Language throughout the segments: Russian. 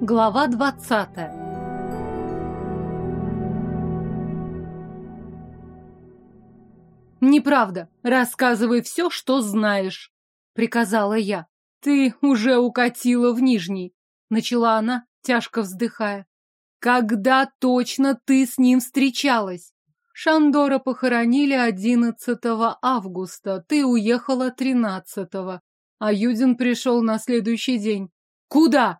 Глава двадцатая «Неправда. Рассказывай все, что знаешь», — приказала я. «Ты уже укатила в Нижний», — начала она, тяжко вздыхая. «Когда точно ты с ним встречалась?» Шандора похоронили 11 августа, ты уехала 13 а Юдин пришел на следующий день. Куда?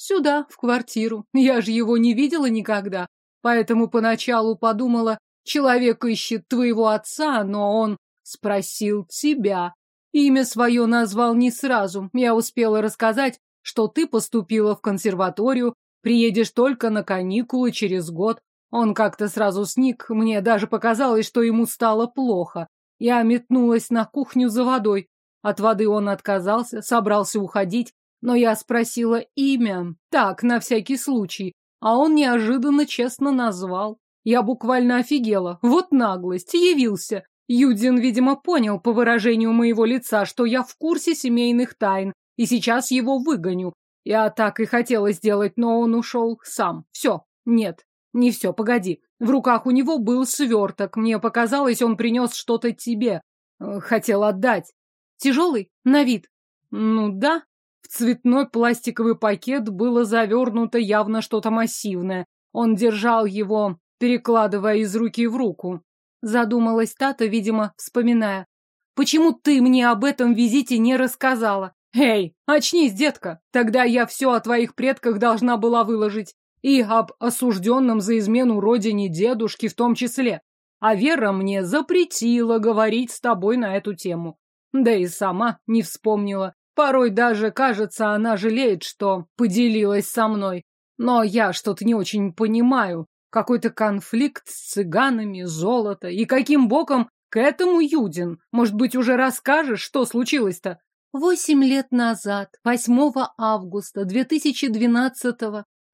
Сюда, в квартиру. Я же его не видела никогда, поэтому поначалу подумала, человек ищет твоего отца, но он спросил тебя. Имя свое назвал не сразу. Я успела рассказать, что ты поступила в консерваторию, приедешь только на каникулы через год. Он как-то сразу сник, мне даже показалось, что ему стало плохо. Я метнулась на кухню за водой. От воды он отказался, собрался уходить, но я спросила имя, так, на всякий случай, а он неожиданно честно назвал. Я буквально офигела. Вот наглость, явился. Юдин, видимо, понял по выражению моего лица, что я в курсе семейных тайн, и сейчас его выгоню. Я так и хотела сделать, но он ушел сам. Все, нет, не все, погоди. В руках у него был сверток. Мне показалось, он принес что-то тебе. Э, хотел отдать. Тяжелый? На вид? Ну да. В цветной пластиковый пакет было завернуто явно что-то массивное. Он держал его, перекладывая из руки в руку. Задумалась Тата, видимо, вспоминая. «Почему ты мне об этом визите не рассказала?» «Эй, очнись, детка! Тогда я все о твоих предках должна была выложить. И об осужденном за измену родине дедушке в том числе. А Вера мне запретила говорить с тобой на эту тему. Да и сама не вспомнила. Порой даже, кажется, она жалеет, что поделилась со мной. Но я что-то не очень понимаю. Какой-то конфликт с цыганами, золото. И каким боком к этому Юдин? Может быть, уже расскажешь, что случилось-то? Восемь лет назад, 8 августа 2012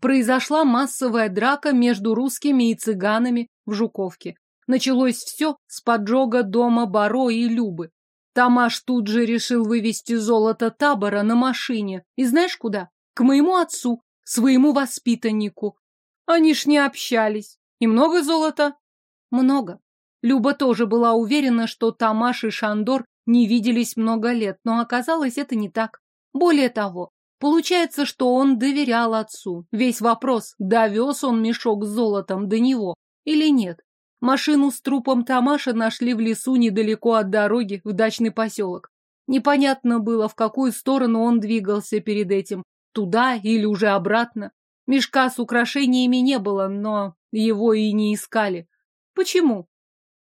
произошла массовая драка между русскими и цыганами в Жуковке. Началось все с поджога дома Баро и Любы. Тамаш тут же решил вывести золото табора на машине. И знаешь куда? К моему отцу, своему воспитаннику. Они ж не общались. И много золота? Много. Люба тоже была уверена, что Тамаш и Шандор не виделись много лет, но оказалось это не так. Более того, получается, что он доверял отцу. Весь вопрос, довез он мешок с золотом до него или нет. Машину с трупом Тамаша нашли в лесу недалеко от дороги в дачный поселок. Непонятно было, в какую сторону он двигался перед этим, туда или уже обратно. Мешка с украшениями не было, но его и не искали. Почему?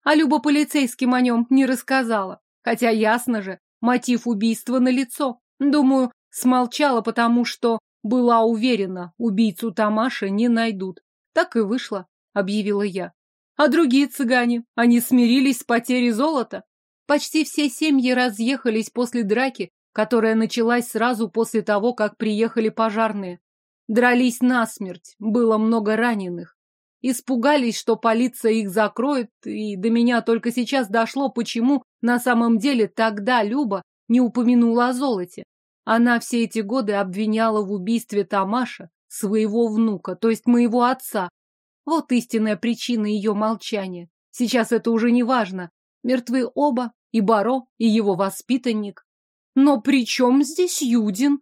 А Люба полицейским о нем не рассказала. Хотя ясно же, мотив убийства налицо. Думаю, смолчала, потому что была уверена, убийцу Тамаша не найдут. Так и вышло, объявила я. А другие цыгане, они смирились с потерей золота? Почти все семьи разъехались после драки, которая началась сразу после того, как приехали пожарные. Дрались насмерть, было много раненых. Испугались, что полиция их закроет, и до меня только сейчас дошло, почему на самом деле тогда Люба не упомянула о золоте. Она все эти годы обвиняла в убийстве Тамаша, своего внука, то есть моего отца, вот истинная причина ее молчания. Сейчас это уже не важно. Мертвы оба, и Баро, и его воспитанник. Но при чем здесь Юдин?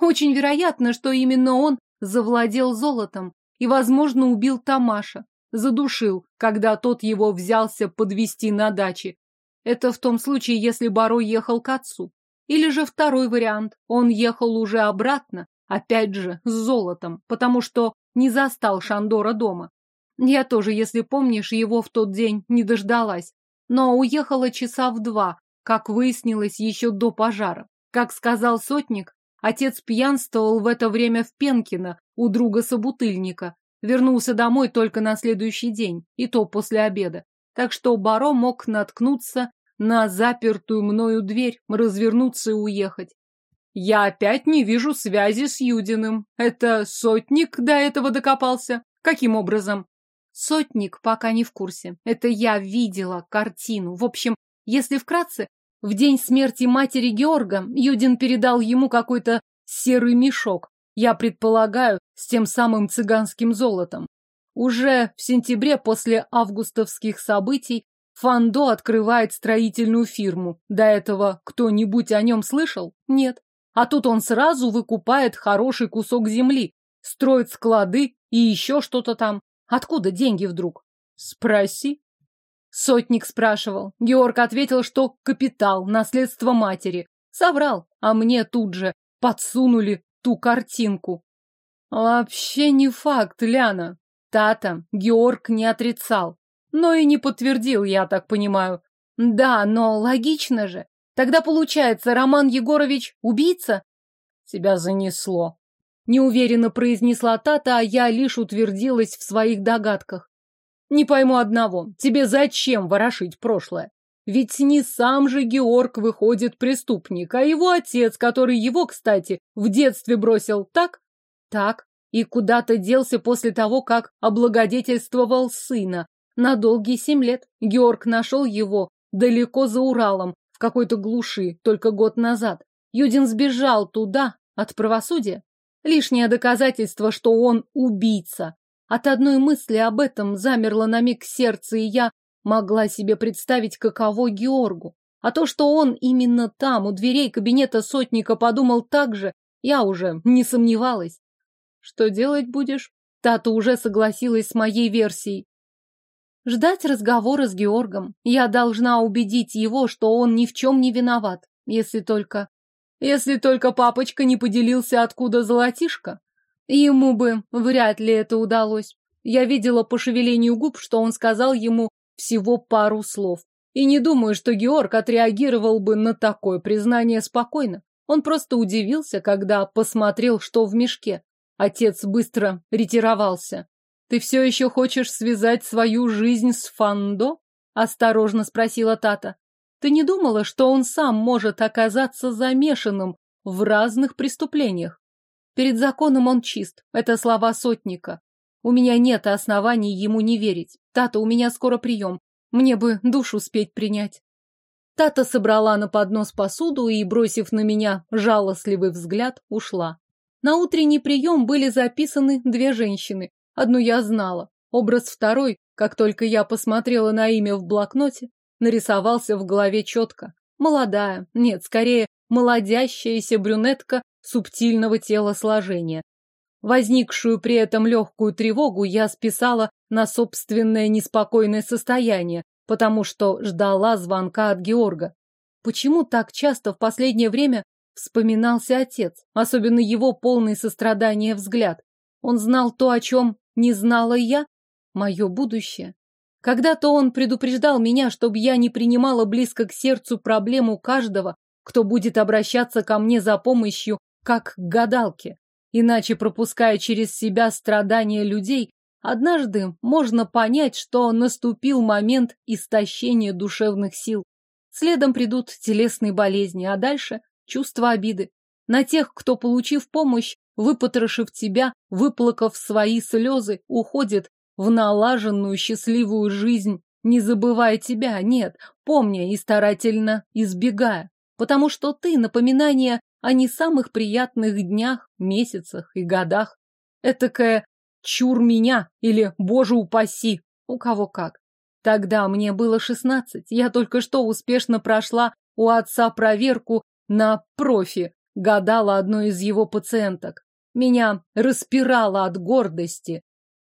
Очень вероятно, что именно он завладел золотом и, возможно, убил Тамаша. Задушил, когда тот его взялся подвести на даче. Это в том случае, если Баро ехал к отцу. Или же второй вариант. Он ехал уже обратно, опять же, с золотом, потому что не застал Шандора дома. Я тоже, если помнишь, его в тот день не дождалась, но уехала часа в два, как выяснилось еще до пожара. Как сказал сотник, отец пьянствовал в это время в Пенкино у друга-собутыльника. Вернулся домой только на следующий день, и то после обеда. Так что Баро мог наткнуться на запертую мною дверь, развернуться и уехать. Я опять не вижу связи с Юдиным. Это сотник до этого докопался? Каким образом? Сотник пока не в курсе. Это я видела картину. В общем, если вкратце, в день смерти матери Георга Юдин передал ему какой-то серый мешок. Я предполагаю, с тем самым цыганским золотом. Уже в сентябре после августовских событий Фандо открывает строительную фирму. До этого кто-нибудь о нем слышал? Нет. А тут он сразу выкупает хороший кусок земли, строит склады и еще что-то там. Откуда деньги вдруг? Спроси. Сотник спрашивал. Георг ответил, что капитал, наследство матери. Соврал, а мне тут же подсунули ту картинку. Вообще не факт, Ляна. Тата Георг не отрицал. Но и не подтвердил, я так понимаю. Да, но логично же. Тогда получается, Роман Егорович убийца? Тебя занесло. Неуверенно произнесла Тата, а я лишь утвердилась в своих догадках. Не пойму одного. Тебе зачем ворошить прошлое? Ведь не сам же Георг выходит преступник, а его отец, который его, кстати, в детстве бросил, так? Так. И куда-то делся после того, как облагодетельствовал сына. На долгие семь лет. Георг нашел его далеко за Уралом, в какой-то глуши, только год назад. Юдин сбежал туда от правосудия. Лишнее доказательство, что он убийца. От одной мысли об этом замерло на миг сердце, и я могла себе представить, каково Георгу. А то, что он именно там, у дверей кабинета сотника, подумал так же, я уже не сомневалась. Что делать будешь? Тата уже согласилась с моей версией. Ждать разговора с Георгом. Я должна убедить его, что он ни в чем не виноват. Если только... Если только папочка не поделился, откуда золотишко. Ему бы вряд ли это удалось. Я видела по шевелению губ, что он сказал ему всего пару слов. И не думаю, что Георг отреагировал бы на такое признание спокойно. Он просто удивился, когда посмотрел, что в мешке. Отец быстро ретировался. «Ты все еще хочешь связать свою жизнь с Фандо?» — осторожно спросила Тата. «Ты не думала, что он сам может оказаться замешанным в разных преступлениях? Перед законом он чист. Это слова сотника. У меня нет оснований ему не верить. Тата, у меня скоро прием. Мне бы душу успеть принять. Тата собрала на поднос посуду и, бросив на меня жалостливый взгляд, ушла. На утренний прием были записаны две женщины. Одну я знала. Образ второй, как только я посмотрела на имя в блокноте, нарисовался в голове четко. Молодая, нет, скорее, молодящаяся брюнетка субтильного телосложения, Возникшую при этом легкую тревогу я списала на собственное неспокойное состояние, потому что ждала звонка от Георга. Почему так часто в последнее время вспоминался отец, особенно его полный сострадания взгляд? Он знал то, о чем не знала я, мое будущее. Когда-то он предупреждал меня, чтобы я не принимала близко к сердцу проблему каждого, кто будет обращаться ко мне за помощью, как к гадалке. Иначе, пропуская через себя страдания людей, однажды можно понять, что наступил момент истощения душевных сил. Следом придут телесные болезни, а дальше чувство обиды. На тех, кто, получив помощь, выпотрошив тебя, выплакав свои слезы, уходит в налаженную счастливую жизнь, не забывая тебя, нет, помня и старательно избегая. Потому что ты напоминание а не самых приятных днях, месяцах и годах. Этакая чур меня или боже упаси, у кого как. Тогда мне было шестнадцать, я только что успешно прошла у отца проверку на профи, гадала одной из его пациенток. Меня распирало от гордости.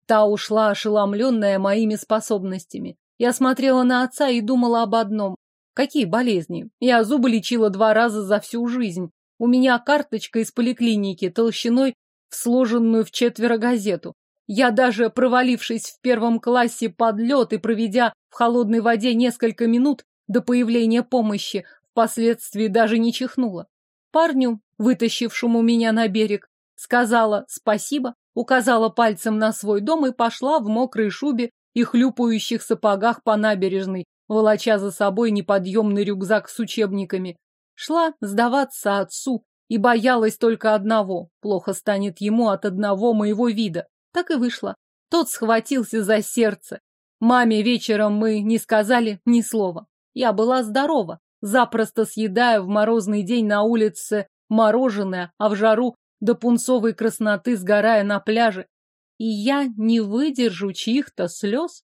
Та ушла ошеломленная моими способностями. Я смотрела на отца и думала об одном. Какие болезни? Я зубы лечила два раза за всю жизнь. У меня карточка из поликлиники толщиной в сложенную в четверо газету. Я даже, провалившись в первом классе под лед и проведя в холодной воде несколько минут до появления помощи, впоследствии даже не чихнула. Парню, вытащившему меня на берег, сказала спасибо, указала пальцем на свой дом и пошла в мокрой шубе и хлюпающих сапогах по набережной, волоча за собой неподъемный рюкзак с учебниками. Шла сдаваться отцу и боялась только одного. Плохо станет ему от одного моего вида. Так и вышло. Тот схватился за сердце. Маме вечером мы не сказали ни слова. Я была здорова, запросто съедая в морозный день на улице мороженое, а в жару до пунцовой красноты сгорая на пляже. И я не выдержу чьих-то слез.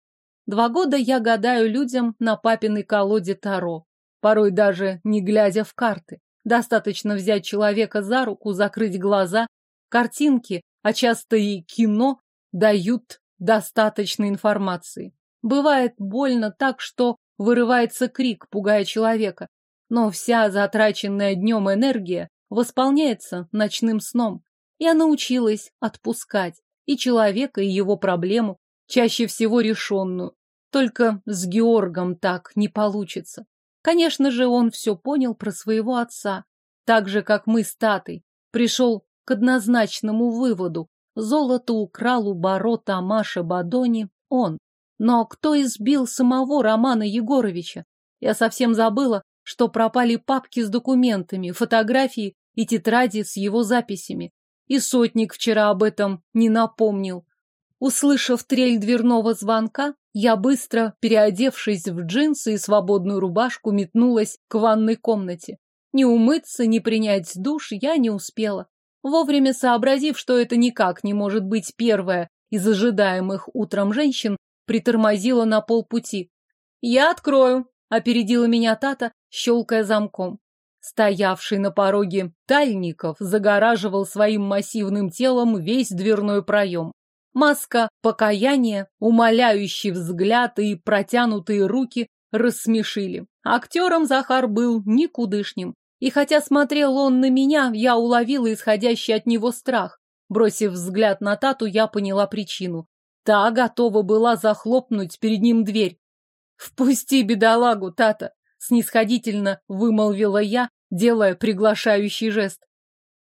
Два года я гадаю людям на папиной колоде Таро, порой даже не глядя в карты. Достаточно взять человека за руку, закрыть глаза. Картинки, а часто и кино, дают достаточно информации. Бывает больно так, что вырывается крик, пугая человека. Но вся затраченная днем энергия восполняется ночным сном. Я научилась отпускать и человека, и его проблему, чаще всего решенную. Только с Георгом так не получится. Конечно же, он все понял про своего отца. Так же, как мы с Татой. Пришел к однозначному выводу. Золото украл у Баро Тамаша Бадони он. Но кто избил самого Романа Егоровича? Я совсем забыла, что пропали папки с документами, фотографии и тетради с его записями. И сотник вчера об этом не напомнил. Услышав трель дверного звонка, я быстро, переодевшись в джинсы и свободную рубашку, метнулась к ванной комнате. Не умыться, не принять душ я не успела. Вовремя сообразив, что это никак не может быть первая из ожидаемых утром женщин, притормозила на полпути. «Я открою», — опередила меня Тата, щелкая замком. Стоявший на пороге Тальников загораживал своим массивным телом весь дверной проем. Маска покаяния, умоляющий взгляд и протянутые руки рассмешили. Актером Захар был никудышним. И хотя смотрел он на меня, я уловила исходящий от него страх. Бросив взгляд на Тату, я поняла причину. Та готова была захлопнуть перед ним дверь. «Впусти бедолагу, Тата!» — снисходительно вымолвила я, делая приглашающий жест.